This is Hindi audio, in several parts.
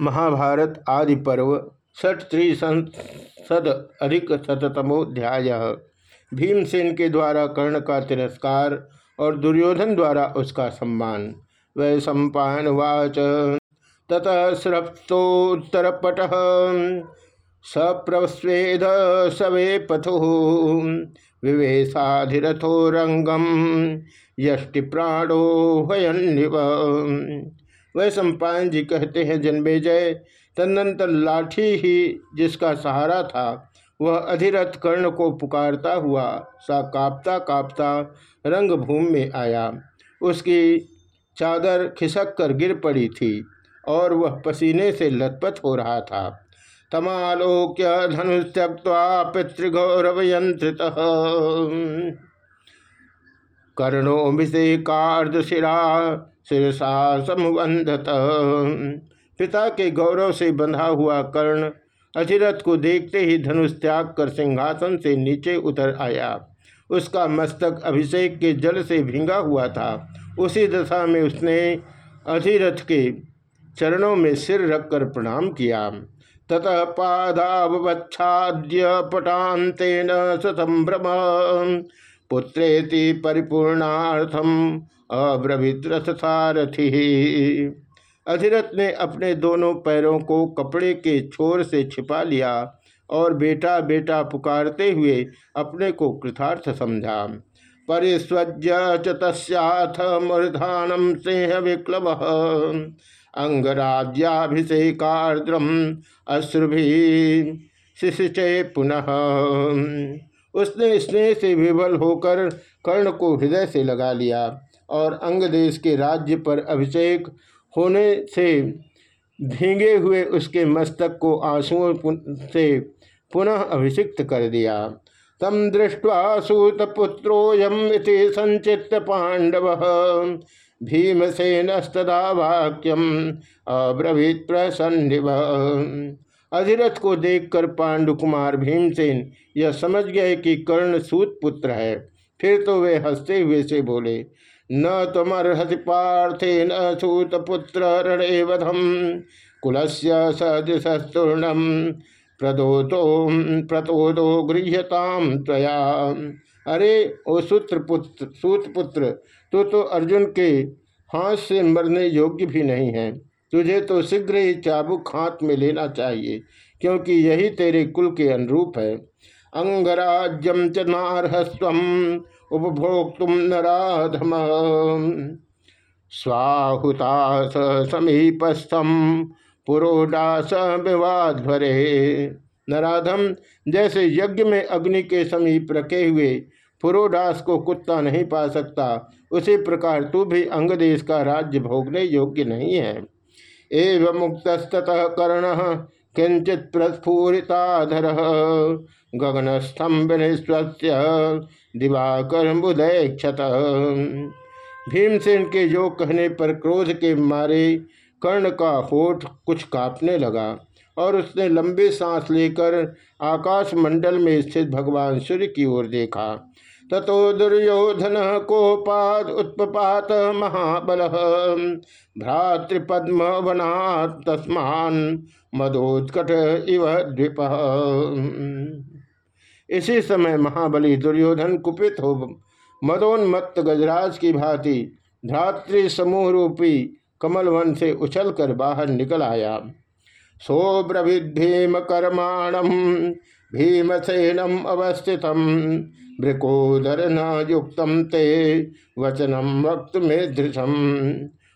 महाभारत आदि पर्व षठ त्रिसंसद अधिक शतमोध्याय भीमसेन के द्वारा कर्ण का तिरस्कार और दुर्योधन द्वारा उसका सम्मान। वै सम्पावाच ततः स्रप्तोत्तरपट सप्रस्वेद सवे पथु। विवेशाधिरथो रंगम यष्टि प्राणो भयन्निव वह सम्पायन जी कहते हैं जन्मे जय तदनंतर लाठी ही जिसका सहारा था, वह अधिरथ कर्ण को पुकारता हुआ सा कापता कापता रंगभूमि में आया। उसकी चादर खिसक कर गिर पड़ी थी और वह पसीने से लथपथ हो रहा था। तमालोक्य धनुष त्यक्ता पितृगौरव यंत्रित कर्णोभिषेकार्धशिरा शिरसा समुबंधत पिता के गौरव से बंधा हुआ कर्ण अधिरथ को देखते ही धनुष त्याग कर सिंहासन से नीचे उतर आया। उसका मस्तक अभिषेक के जल से भींगा हुआ था। उसी दशा में उसने अधिरथ के चरणों में सिर रखकर प्रणाम किया। ततः पादावच्छाद्य पटान्तेन सतंभ्रम पुत्रेति परिपूर्णार्थम अब्रवीत रथसारथि अधिरथ ने अपने दोनों पैरों को कपड़े के छोर से छिपा लिया और बेटा बेटा पुकारते हुए अपने को कृतार्थ समझा। परिस्वज्य चतस्याथ मूर्धानम सिंह विक्लव। अंगराज्याभिषेकार्द्रम अश्रुभि शिशे पुनः। उसने स्नेह से विवल होकर कर्ण को हृदय से लगा लिया। और अंग देश के राज्य पर अभिषेक होने से भींगे हुए उसके मस्तक को आंसुओं से पुनः अभिषिक्त कर दिया। तम दृष्टवा सूतपुत्रोयम संचित पांडव। भीमसेनस्तदा वाक्यम अब्रवीत प्रसन्निव। अधिरथ को देखकर पांडुकुमार भीमसेन यह समझ गए कि कर्ण सूत पुत्र है। फिर तो वे हँसते हुए से बोले न तमर्हति पार्थे न सूत पुत्र रणे वधम कुलस्य सदृशस्तूर्णम, प्रदोतो, प्रतोदो गृह्यताम त्वया। अरे, ओ सूत्र पुत्र, सूत पुत्र तो तो अर्जुन के हाथ से मरने योग्य भी नहीं है। तुझे तो शीघ्र ही चाबुक हाथ में लेना चाहिए, क्योंकि यही तेरे कुल के अनुरूप है। अंगराज्यम च नारहस्व उपभोक्तुम नराधम स्वाहुता समीपस्थम पुरोडास विवाध्वरे नराधम जैसे यज्ञ में अग्नि के समीप रखे हुए पुरोडास को कुत्ता नहीं पा सकता, उसी प्रकार तू भी अंग देश का राज्य भोगने योग्य नहीं है। एवं मुक्तस्तः कर्ण किंचित प्रस्फुरिताधर। गगनस्तंभ दिवाकर बुदय क्षत। भीमसेन के जो कहने पर क्रोध के मारे कर्ण का होठ कुछ कांपने लगा और उसने लंबी सांस लेकर आकाश मंडल में स्थित भगवान सूर्य की ओर देखा। ततो दुर्योधन कोपाद उत्पात महाबल भ्रातृपद्म तस्मान मदोत्कट इव द्वीप। इसी समय महाबली दुर्योधन कुपित हो मदोन्मत्त गजराज की भांति भ्रातृ समूह रूपी कमलवन से उछलकर बाहर निकल आया। सोब्रभिद भीम कर्माणम भीमसेनम अवस्थित भ्रिकोदर न ते वचनम वक्त में धृषम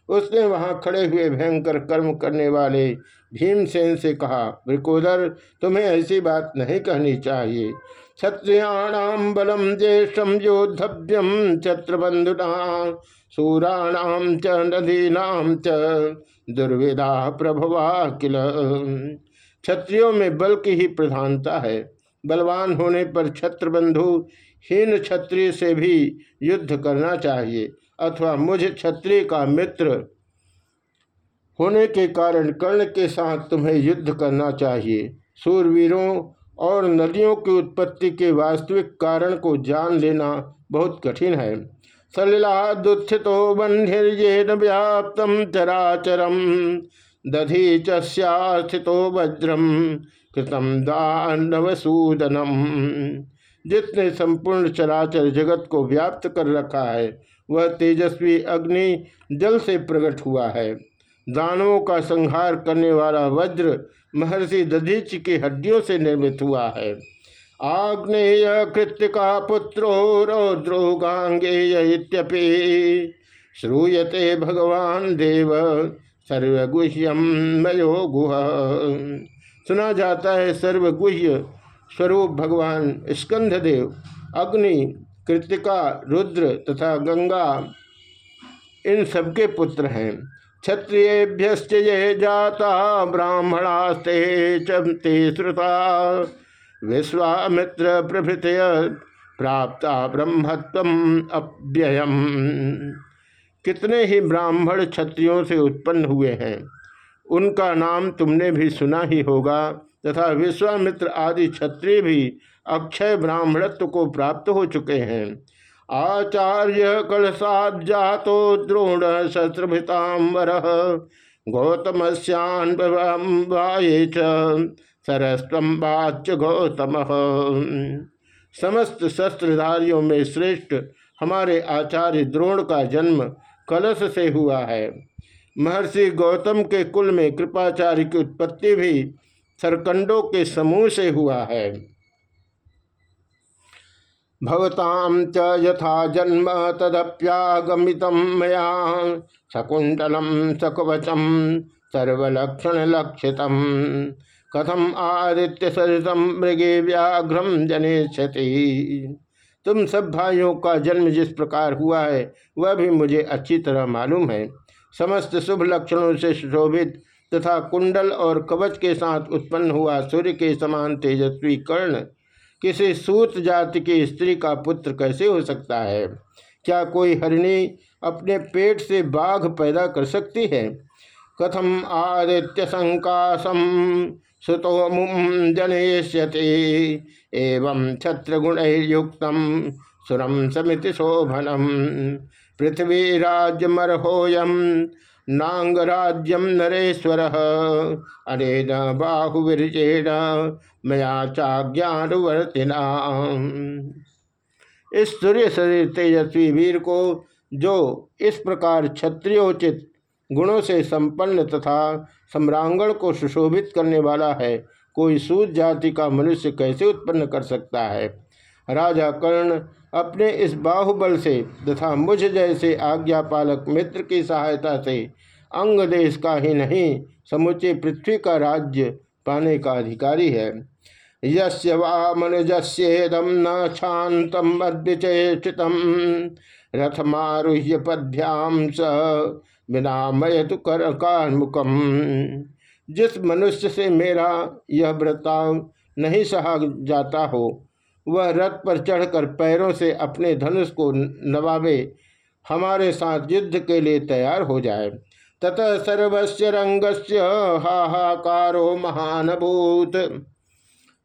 उसने वहाँ खड़े हुए भयंकर कर्म करने वाले भीमसेन से कहा वृकोदर तुम्हें ऐसी बात नहीं कहनी चाहिए। क्षत्रियाणाम बलम ज्येष्ठम योद्धव्यम छत्रबंधुना सूराणाम च नदीनाम च दुर्वेदा प्रभवा किल। क्षत्रियों में बल की ही प्रधानता है। बलवान होने पर छत्रबंधु हीन क्षत्रिय से भी युद्ध करना चाहिए, अथवा मुझ क्षत्रिय का मित्र होने के कारण कर्ण के साथ तुम्हें युद्ध करना चाहिए। सूरवीरों और नदियों की उत्पत्ति के वास्तविक कारण को जान लेना बहुत कठिन है। सलिला दुथितो बंधिर्येन व्याप्तम चराचरम, दधी चितो वज्रम कृतम दानवसूदनम। जिसने संपूर्ण चराचर जगत को व्याप्त कर रखा है, वह तेजस्वी अग्नि जल से प्रकट हुआ है। दानवों का संहार करने वाला वज्र महर्षि दधीच की हड्डियों से निर्मित हुआ है। आग्नेय कृतिका पुत्रो रौद्रो गांगेयपि श्रूयते भगवान देव सर्वगुह्यम मयो गुह। सुना जाता है सर्वगुह्य स्वरूप भगवान स्कंधदेव, अग्नि कृतिका रुद्र तथा गंगा, इन सबके पुत्र हैं। क्षत्रियभ्य ये जाता, ब्राह्मणास्ते चमते श्रुता। विश्वामित्र प्रभृत प्राप्त ब्रह्मत्व अव्ययम। कितने ही ब्राह्मण क्षत्रियों से उत्पन्न हुए हैं, उनका नाम तुमने भी सुना ही होगा, तथा विश्वामित्र आदि क्षत्रिय भी अक्षय ब्राह्मणत्व को प्राप्त हो चुके हैं। आचार्य कलसाद जातो द्रोण शस्त्रभितांबर गौतम श्यान सरस्वम गौतम। समस्त शस्त्रधारियों में श्रेष्ठ हमारे आचार्य द्रोण का जन्म कलश से हुआ है। महर्षि गौतम के कुल में कृपाचार्य की उत्पत्ति भी सरकंडों के समूह से हुआ है। भवताम च यथा जन्म तदप्यागमित मया। शकुंतलम सकवचम सर्वलक्षण लक्षितम कथम आदित्य सरितम मृगे व्याघ्रम जनेशति तुम सब भाइयों का जन्म जिस प्रकार हुआ है, वह भी मुझे अच्छी तरह मालूम है। समस्त शुभ लक्षणों से शोभित तथा कुंडल और कवच के साथ उत्पन्न हुआ सूर्य के समान तेजस्वी कर्ण किसी सूत जाति की स्त्री का पुत्र कैसे हो सकता है? क्या कोई हरिणी अपने पेट से बाघ पैदा कर सकती है? कथम आदित्य संकाशम सुतोमुम जनेष्यति, एवं छत्रगुण युक्त सुरम समिति शोभनम। पृथ्वी राज्यमर्होयम नांगराज्यम नरेश्वर। अनेन बाहुवीर्जेण मया चाज्ञानुवर्तिना। इस सूर्य शरीर तेजस्वी वीर को जो इस प्रकार क्षत्रियोचित गुणों से संपन्न तथा सम्रांगण को सुशोभित करने वाला है, कोई सूद जाति का मनुष्य कैसे उत्पन्न कर सकता है? राजा कर्ण अपने इस बाहुबल से तथा मुझ जैसे आज्ञा पालक मित्र की सहायता से अंग देश का ही नहीं, समुचे पृथ्वी का राज्य पाने का अधिकारी है। यस्य वामनुजस्येदम न शांतम अद्विचेषितम रथमारुह्य पद्भ्याम स विनामयतु कर कार्मुकम। जिस मनुष्य से मेरा यह वृत्तांग नहीं सहा जाता हो वह रथ पर चढ़कर पैरों से अपने धनुष को नवाबे हमारे साथ युद्ध के लिए तैयार हो जाए। ततः सर्वस्य रंगस्य हाहाकारो महानभूत।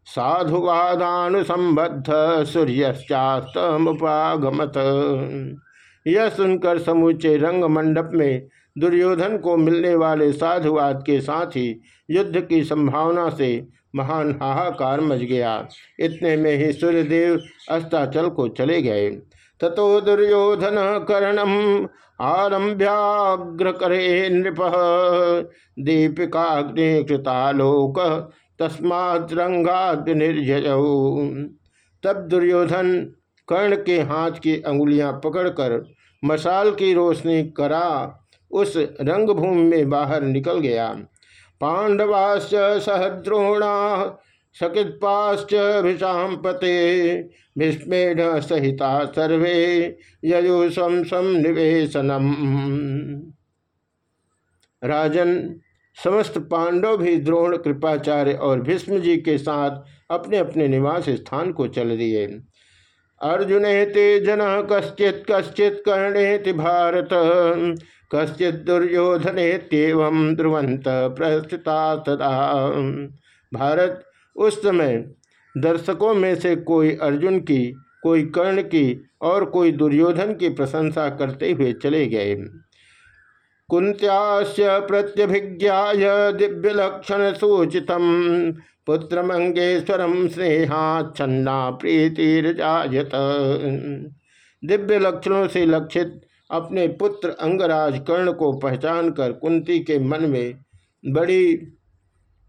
साधुवादानुसंबद्ध सूर्यश्चास्तमुपागमत। यह सुनकर समूचे रंग मंडप में दुर्योधन को मिलने वाले साधुवाद के साथ ही युद्ध की संभावना से महान हाहाकार मच गया। इतने में ही सूर्यदेव अस्ताचल को चले गए। ततो दुर्योधन कर्णम आरंभ्याग्र करे नृप। दीपिकाग्नि कृतालोक तस्मात् निर्जय। तब दुर्योधन कर्ण के हाथ की अंगुलियाँ पकड़कर मशाल की रोशनी करा उस रंगभूमि में बाहर निकल गया। पांडवाश्च सहद्रोणा, सकित्पाश्च पते भीष्मेण सहिता सर्वे स्व निवेशनम। राजन, समस्त पांडव भी द्रोण, कृपाचार्य और भीष्म जी के साथ अपने अपने निवास स्थान को चल दिए। अर्जुन ते जन कश्चित कश्चित कर्णे भारत। कश्चित दुर्योधनेत्यव ध्रुवंत प्रस्थिता तदा भारत, उस समय दर्शकों में से कोई अर्जुन की, कोई कर्ण की और कोई दुर्योधन की प्रशंसा करते हुए चले गए। कुंत्यास्य प्रत्यभिज्ञा दिव्यलक्षण सूचित पुत्र मंगेश्वरम स्नेहा छन्ना प्रीतिरजात दिव्य लक्षणों से लक्षित अपने पुत्र अंगराज कर्ण को पहचान कर कुंती के मन में बड़ी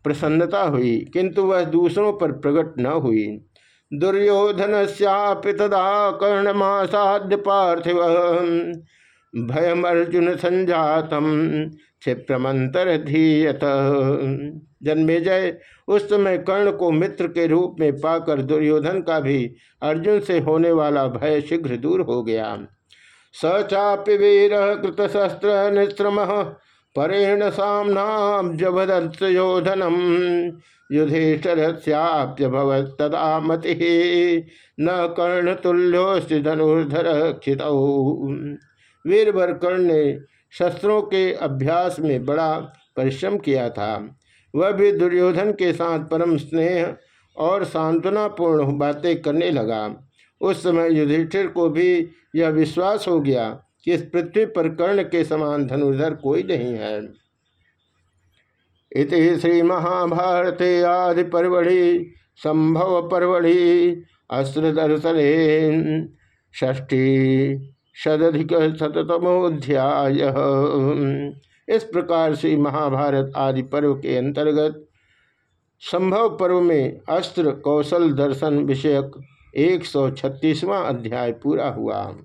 प्रसन्नता हुई, किंतु वह दूसरों पर प्रकट न हुई। दुर्योधन सदा कर्णमासाद्य पार्थिव। भयम अर्जुन संजातम क्षिप्रमंतर धीयत। जन्मेजय उस समय कर्ण को मित्र के रूप में पाकर दुर्योधन का भी अर्जुन से होने वाला भय शीघ्र दूर हो गया। स चापि वीर कृतशस्त्र निश्रम परेण सामनाब्जभदत्योधनम युधिष्ठरस्याप्यभवत्तदा मति, न कर्ण तुल्योस्ति धनुर्धर क्षित। वीरवर कर्ण ने शस्त्रों के अभ्यास में बड़ा परिश्रम किया था। वह भी दुर्योधन के साथ परम स्नेह और सांत्वनापूर्ण बातें करने लगा। उस समय युधिष्ठिर को भी यह विश्वास हो गया कि इस पृथ्वी पर कर्ण के समान धनुर्धर कोई नहीं है। इति श्री महाभारते आदि परवड़ि संभव परवड़ि अस्त्र दर्शन ष्ठी शदिक शतमोध्याय इस प्रकार से महाभारत आदि पर्व के अंतर्गत संभव पर्व में अस्त्र कौशल दर्शन विषयक एक सौ छत्तीसवां अध्याय पूरा हुआ।